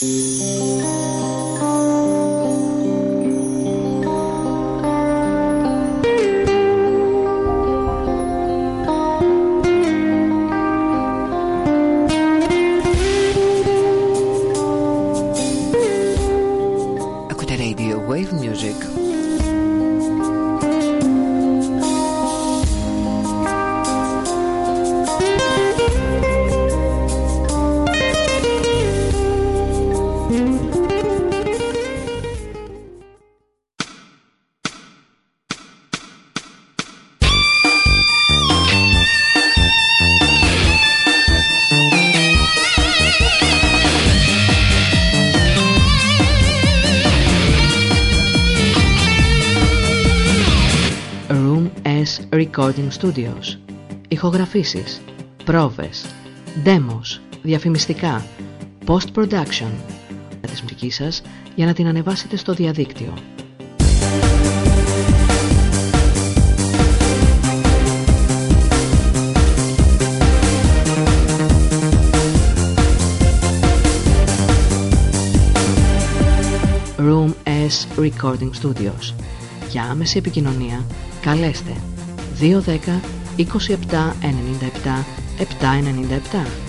Música Recording Studios. Ηχογραφήσεις, πρόβες, demos, διαφημιστικά, post-production της μουσικής σας για να την ανεβάσετε στο διαδίκτυο. Room S Recording Studios. Για άμεση επικοινωνία, καλέστε 210 27 97 797.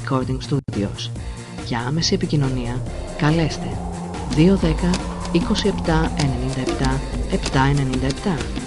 Recording Studios. Για άμεση επικοινωνία, καλέστε 210 27 97 797.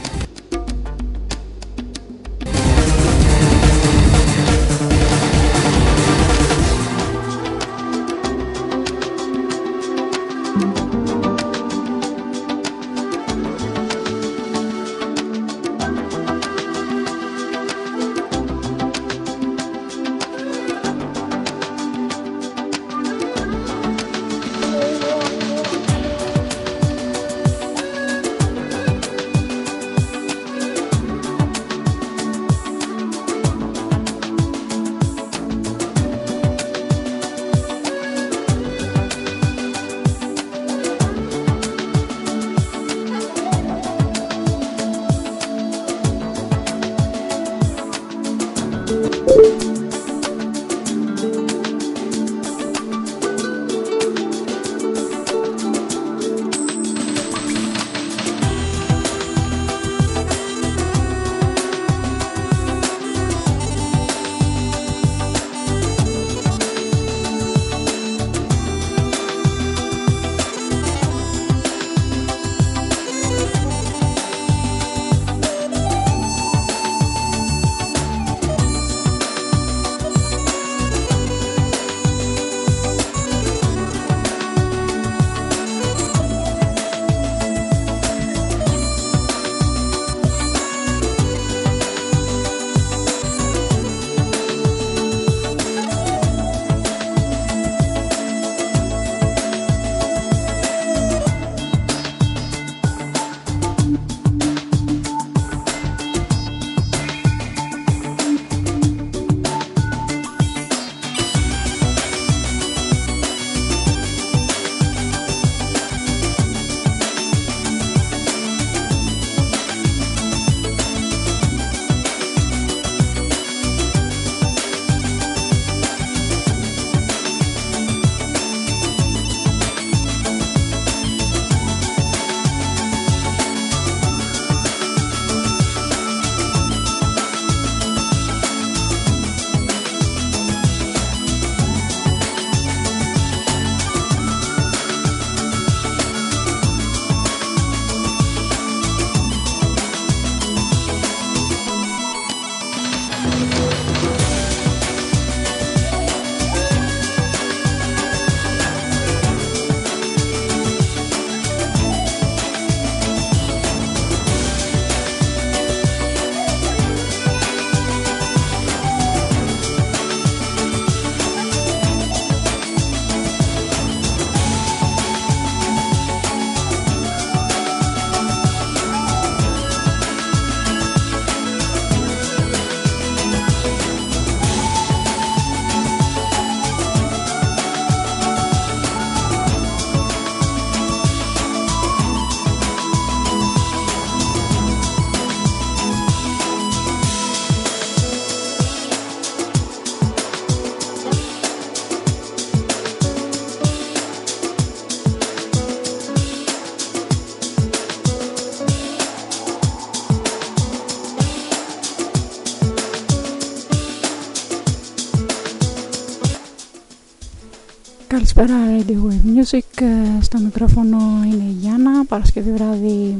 Καλησπέρα Radio Wave Music, ε, στο μικρόφωνο είναι η Γιάννα, Παρασκευή βράδυ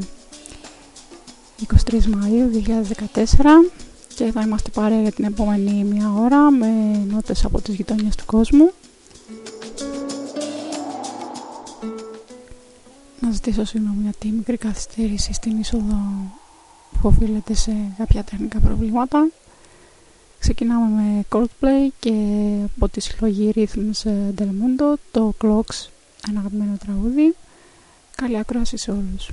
23 Μαΐου 2014 και θα είμαστε παρέα για την επόμενη μία ώρα με νότες από τις γειτόνιες του κόσμου. Να ζητήσω συγγνώμη για τη μικρή καθυστέρηση στην είσοδο που οφείλεται σε κάποια τεχνικά προβλήματα. Ξεκινάμε με Coldplay και από τη συλλογή Rhythms Del Mundo το Clocks, ένα αγαπημένο τραγούδι. Καλή ακρόαση σε όλους.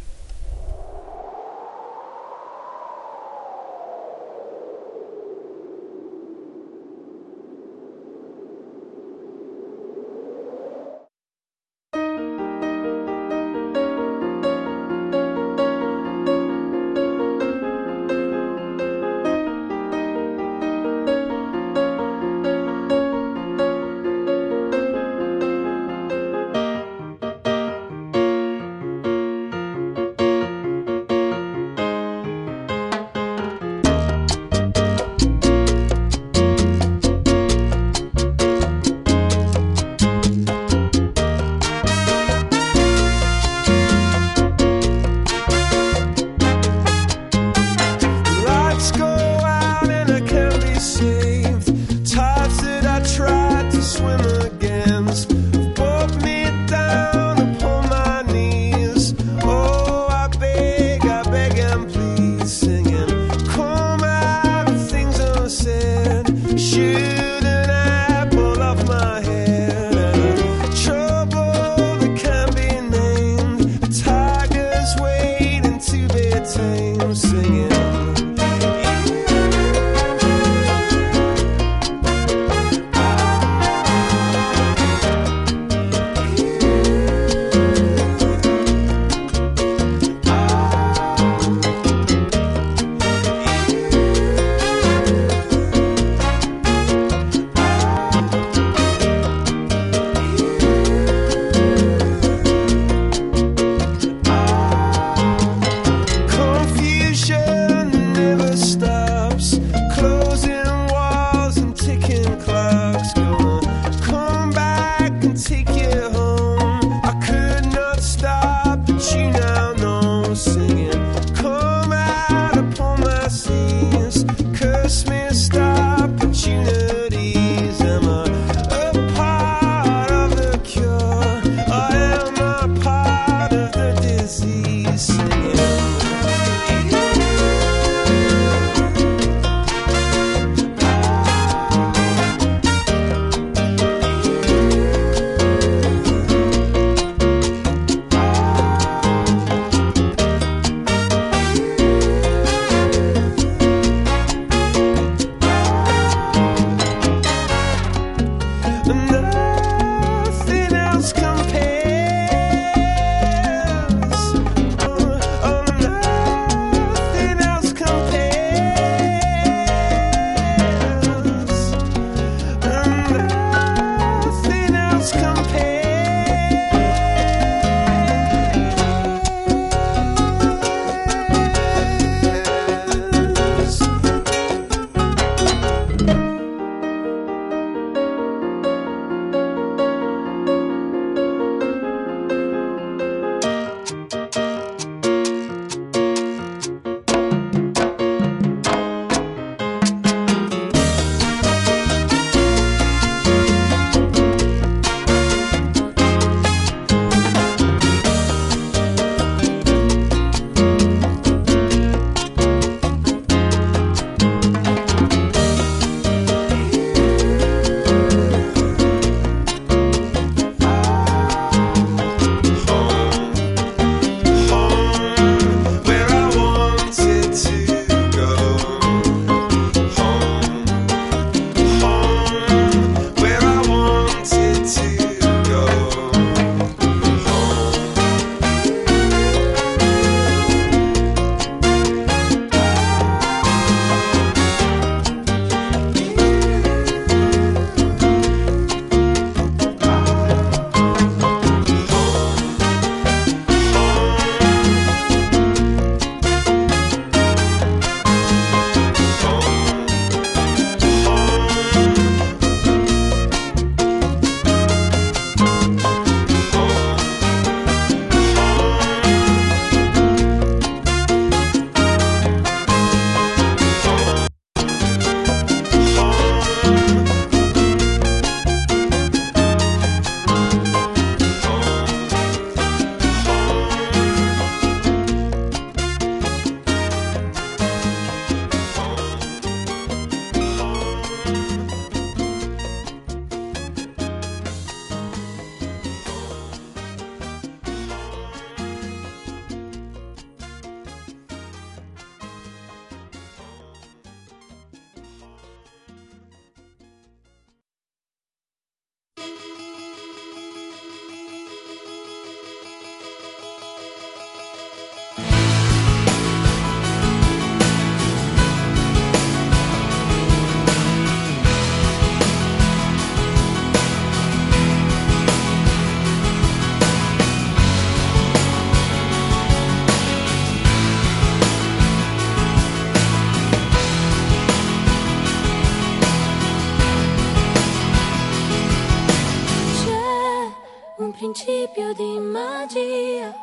Principio di magia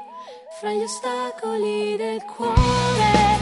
fra gli ostacoli del cuore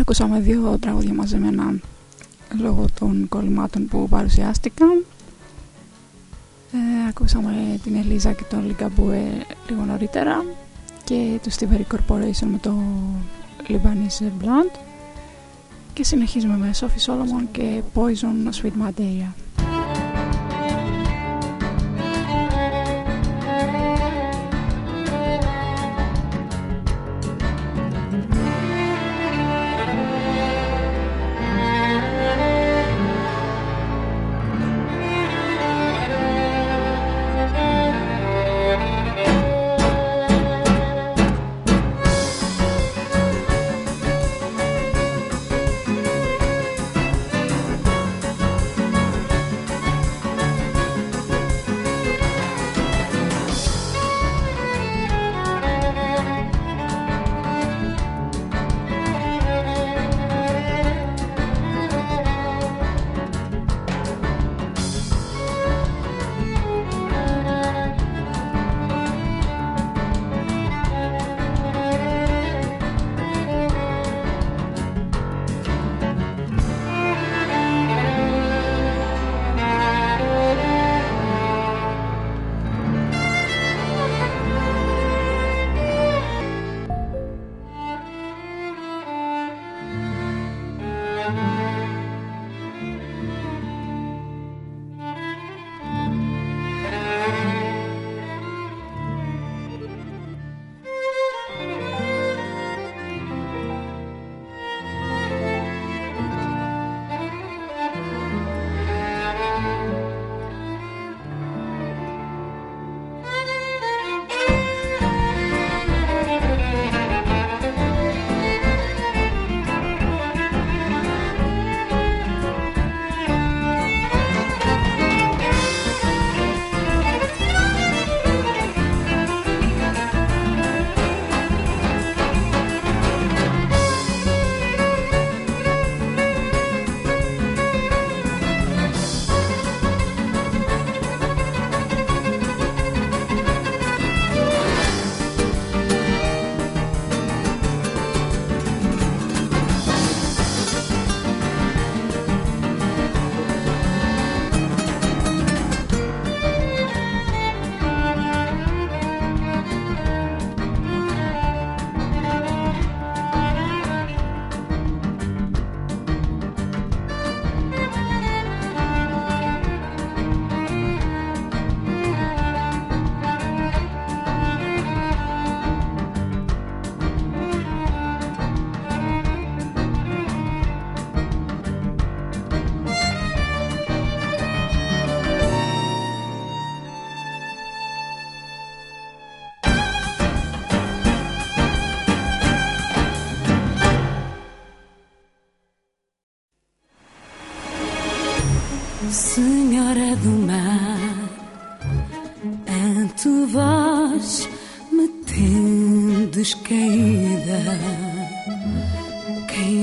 Ακούσαμε δύο τραγούδια μαζεμένα λόγω των κολλημάτων που παρουσιάστηκαν. Ε, ακούσαμε την Ελίζα και τον Λιγκαμπούε λίγο νωρίτερα και το Stivery Corporation με το Libanese Blunt και συνεχίζουμε με Sophie Solomon και Poison Sweet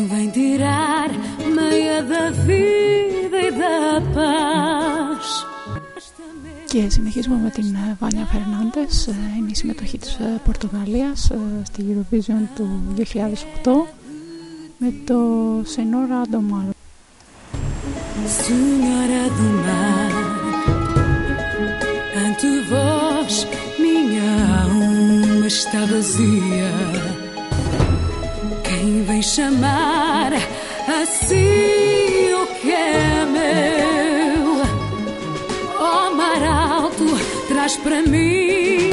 Madeira. συνεχίζουμε με την ε, Βάνια Φερνάντες ε, είναι η συμμετοχή της ε, Πορτογαλίας στη Eurovision του 2008 με το Senora do Mar Senhora do Mar Ante vós minha alma está vazia. Quem vem chamar assim o que é meu? Oh mar alto, traz para mim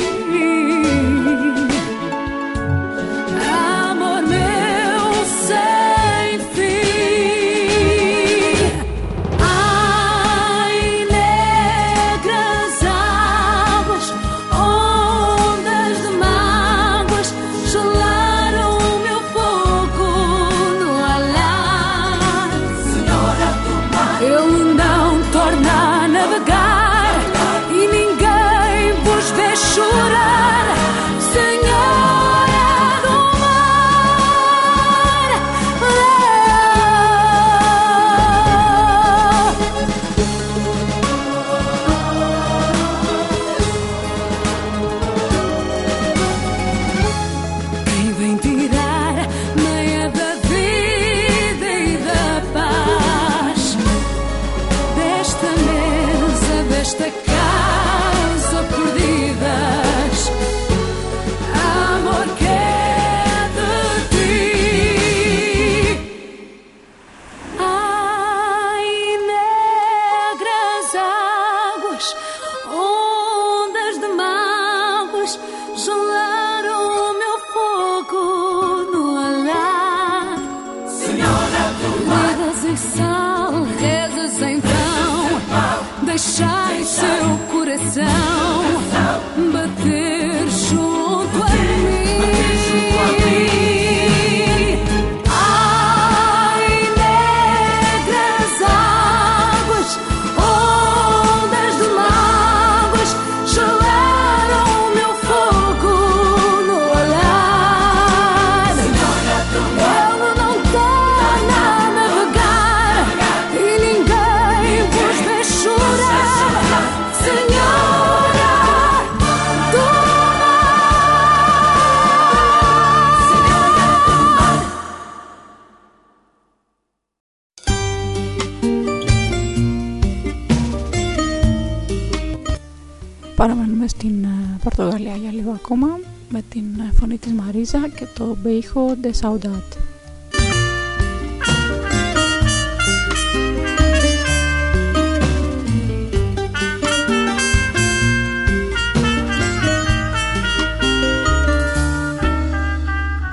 Beijo de Saudade.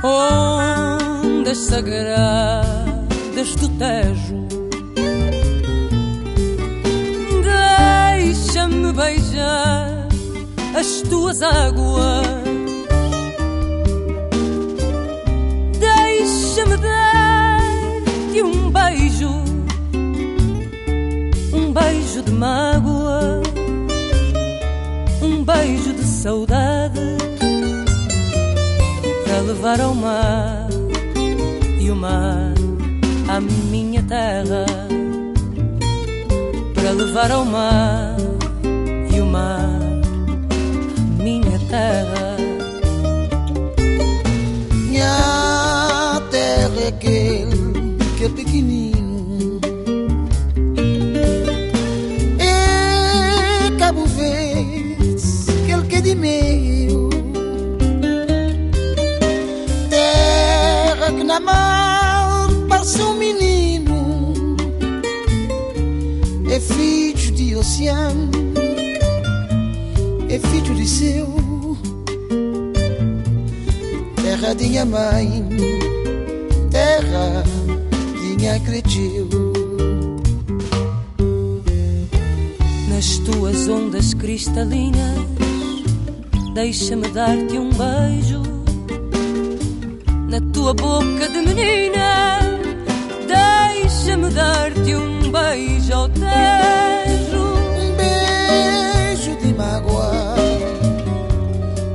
ondas sagradas do Tejo. Deixa-me beijar as tuas águas. Beijo de mágoa, um beijo de saudade para levar ao mar e o mar à minha terra. Para levar ao mar e o mar à minha terra. Minha terra é aquele que é pequenino meio Terra que na mar parece um menino É filho de oceano É filho de seu terra de minha mãe, terra de minha cresceu. nas tuas ondas cristalinas deixa-me dar-te um beijo na tua boca de menina. Deixa-me dar-te um beijo ao tejo. Um beijo de mágoa,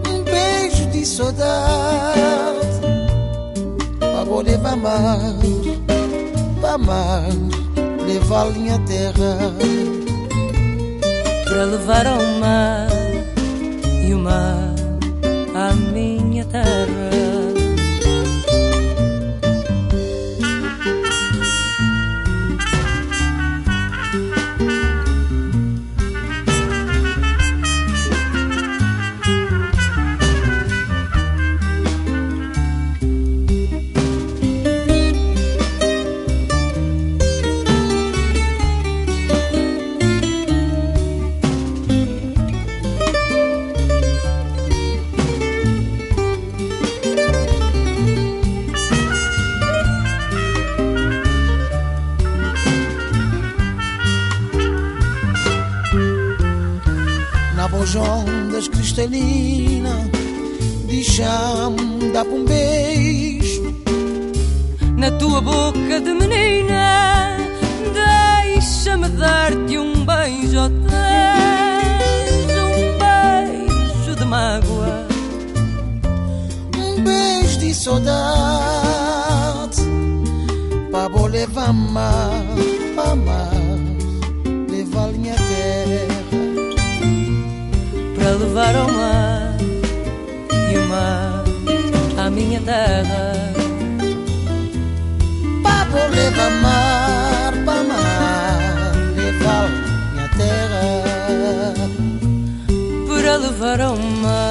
um beijo de saudade, para levar mar, para mar, levar a minha terra. para levar ao mar e o mar à minha terra. Deixa-me dar um beijo. na tua boca de menina deixa-me dar-te um beijo tejo um beijo de mágoa Um beijo de saudade Para levar mar, para terra. Para vou levar mar, para mar Levar minha terra. Para levar ao mar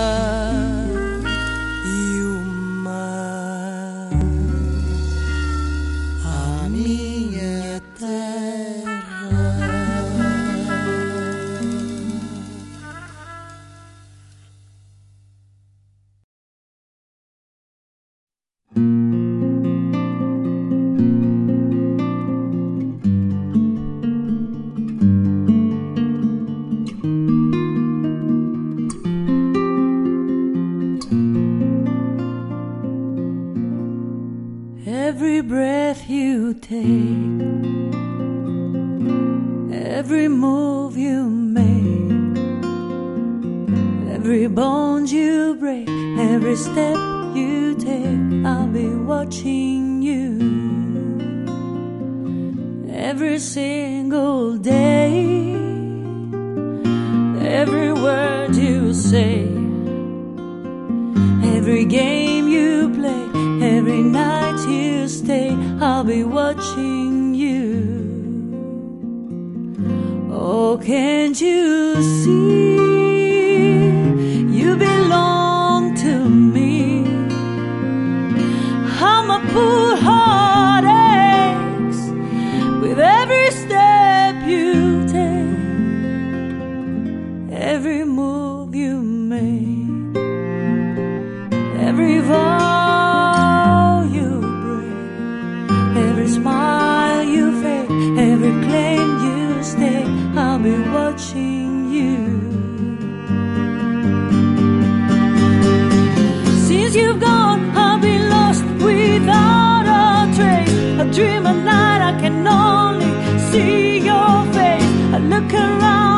look around.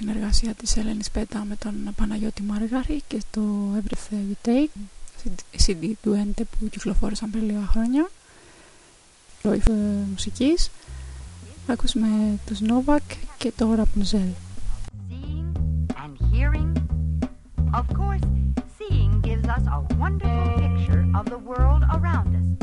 συνεργασία της Ελένης Πέτα με τον Παναγιώτη Μάργαρη και το Everything You Take CD του Έντε που κυκλοφόρησαν πριν λίγα χρόνια. Λόιφ ε, μουσικής. Ακούσουμε τους Νόβακ και το Ραπνουζέλ Of course, seeing gives us a wonderful picture of the world around us.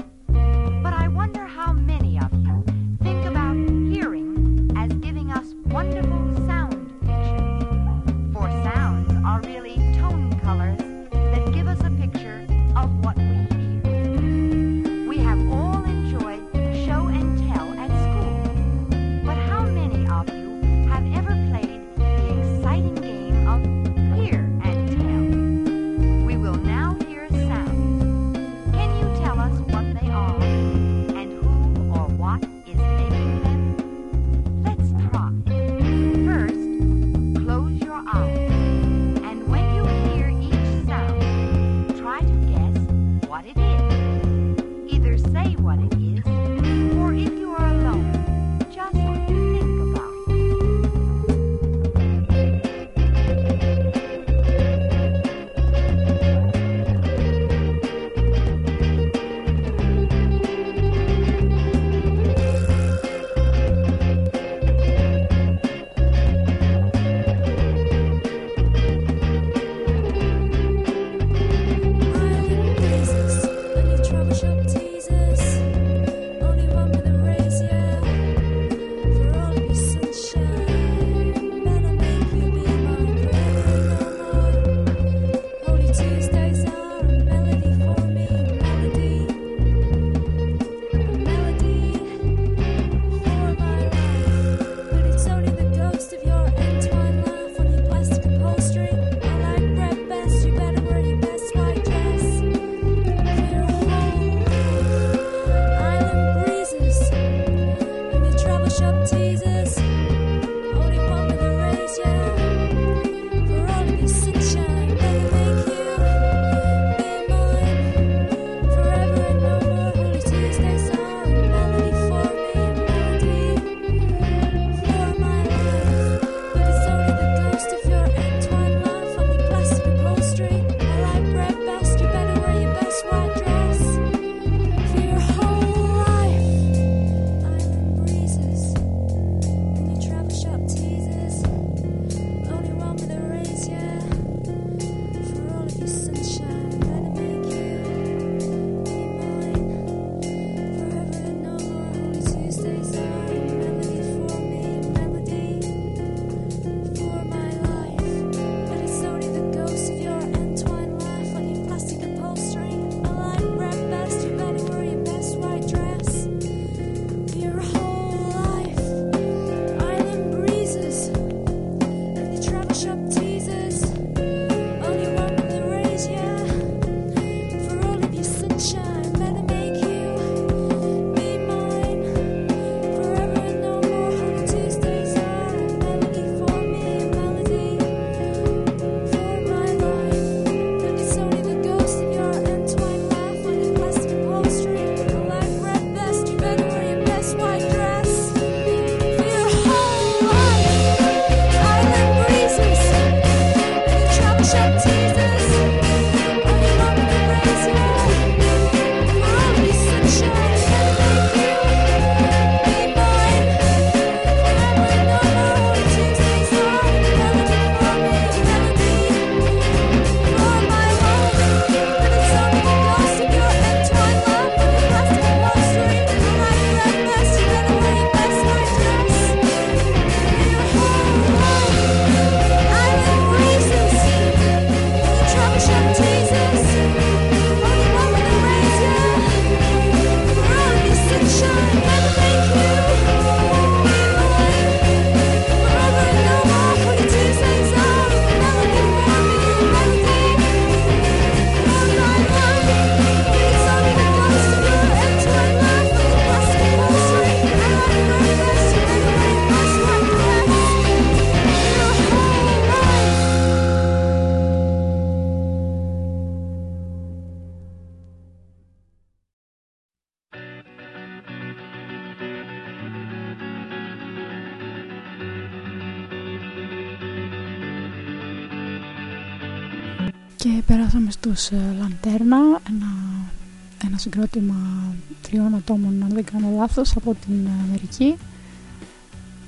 Συγκρότημα τριών ατόμων, αν δεν κάνω λάθος, από την Αμερική,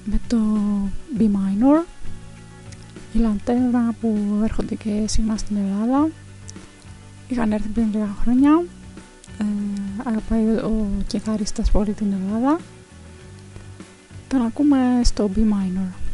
με το B minor. Η Λαντέρνα που έρχονται και συχνά στην Ελλάδα, είχαν έρθει πριν λίγα χρόνια, ε, αγαπάει ο κιθαρίστας πολύ την Ελλάδα. Τον ακούμε στο B minor.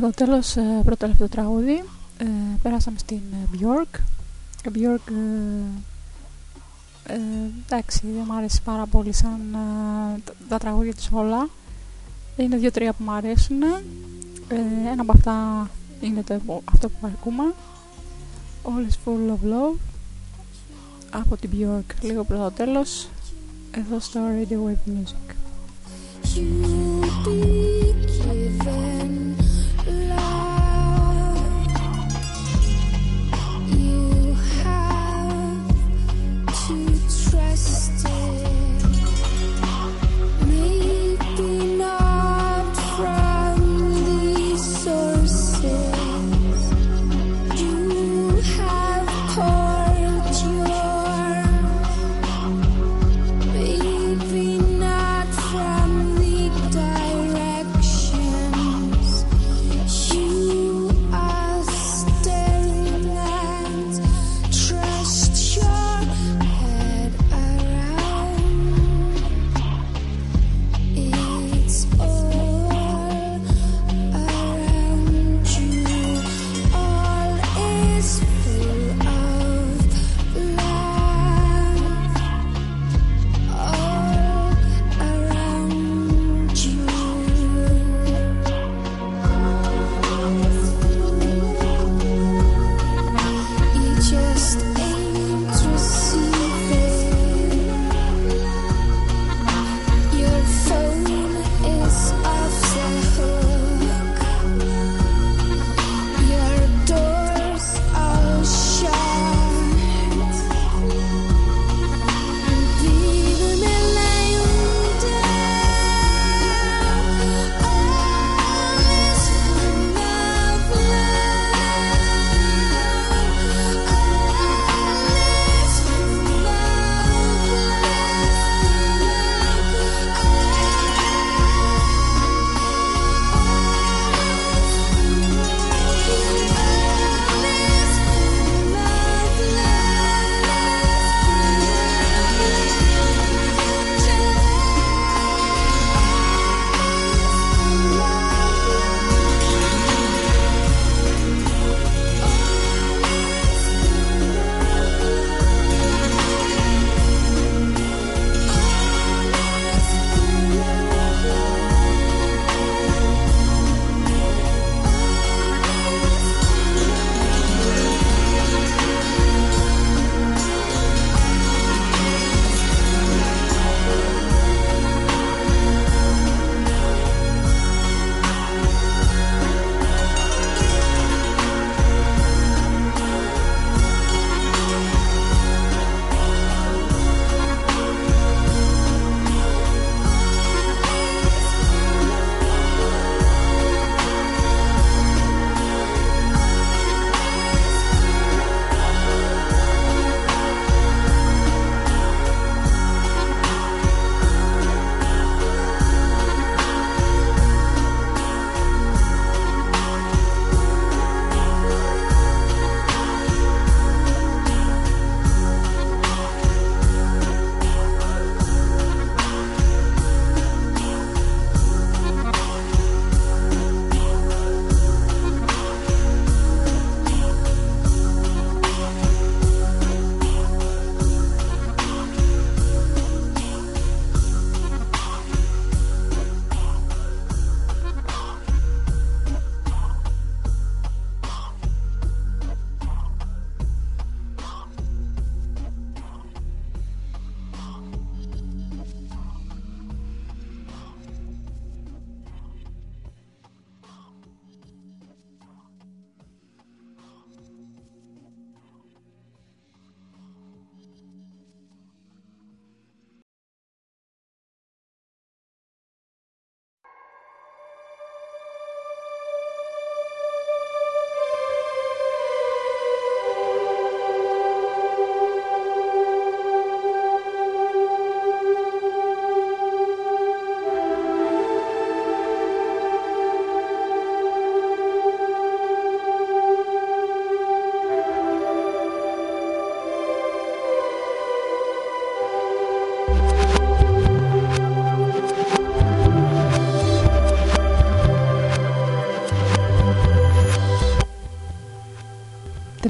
Λίγο πριν το τέλος, ε, πρώτο τελευταίο τραγούδι, ε, περάσαμε στην ε, Björk. Η Björk, ε, ε, εντάξει, δεν μου αρέσει πάρα πολύ σαν ε, τα, τα τραγούδια της όλα. Είναι δύο-τρία που μου αρέσουν. Ε, ένα από αυτά είναι το, αυτό που ακούμε. All is full of love από την Björk. Λίγο πριν το τέλος, εδώ στο Radio Wave Music.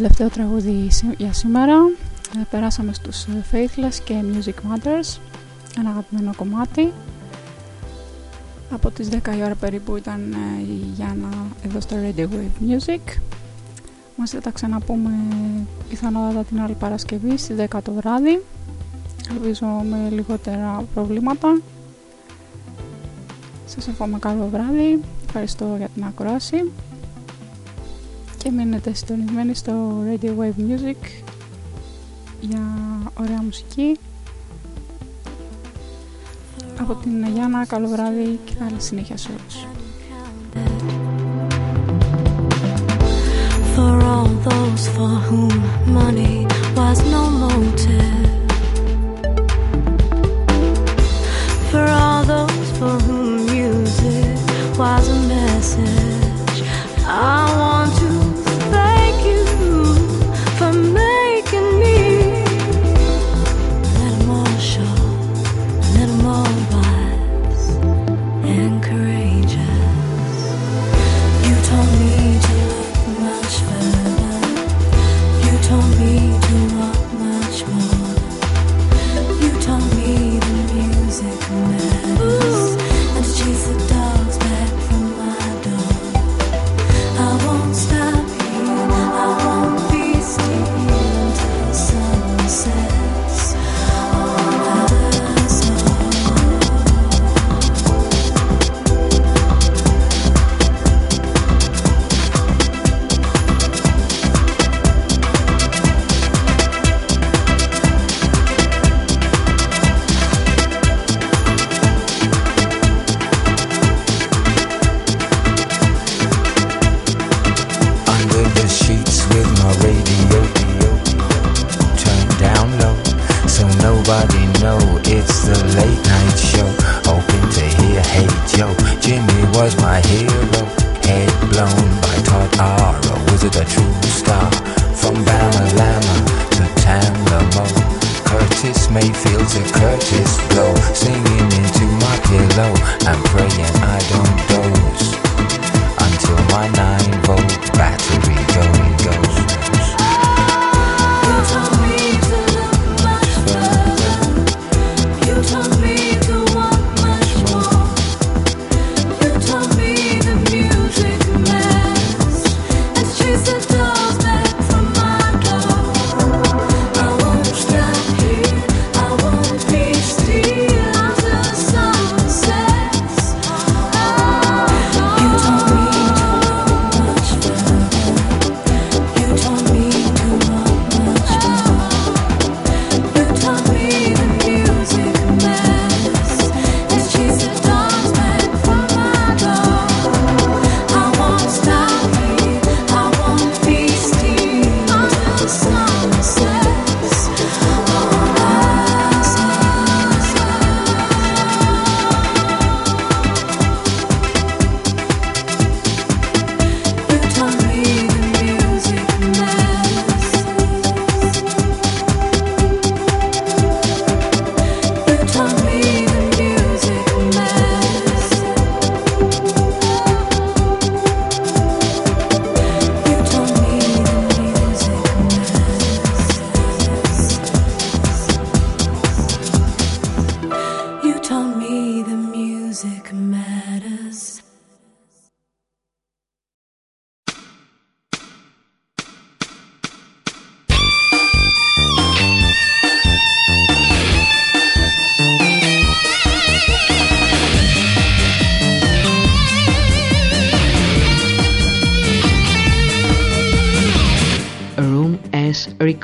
Τελευταίο τραγούδι για σήμερα. Ε, περάσαμε στους ε, Faithless και Music Matters, ένα αγαπημένο κομμάτι. Από τις 10 η ώρα περίπου ήταν ε, η Γιάννα εδώ στο Radio Wave Music. Μας θα τα ξαναπούμε πιθανότατα την άλλη Παρασκευή στις 10 το βράδυ. Ελπίζω με λιγότερα προβλήματα. Σας εύχομαι καλό βράδυ. Ευχαριστώ για την ακρόαση. Και μείνετε συντονισμένοι στο Radio Wave Music για ωραία μουσική. Από την Γιάννα, καλό βράδυ και καλή συνέχεια σε όλους. For all those for whom money was no motive. Was my hero. Head blown by Todd was it a true star? From Bama Lama to Tamlamo, Curtis Mayfield to Curtis Blow, singing into my pillow and praying I don't doze until my 9 volt battery going goes. Oh,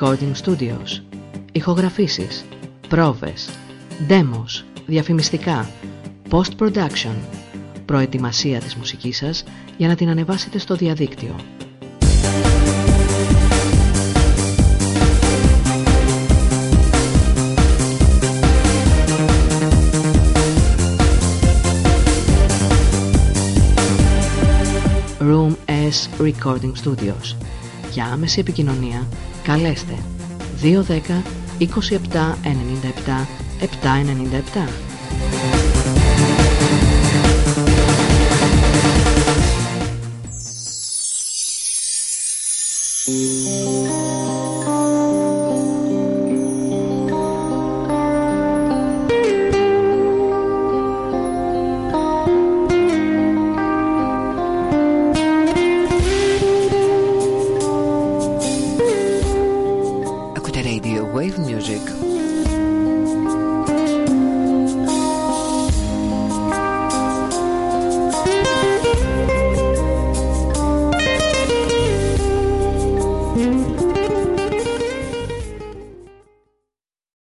Recording Studios. Ηχογραφήσεις, πρόβες, demos, διαφημιστικά, post-production, προετοιμασία της μουσικής σας για να την ανεβάσετε στο διαδίκτυο. Room S Recording Studios. Για άμεση επικοινωνία καλέστε 210 27 97 797.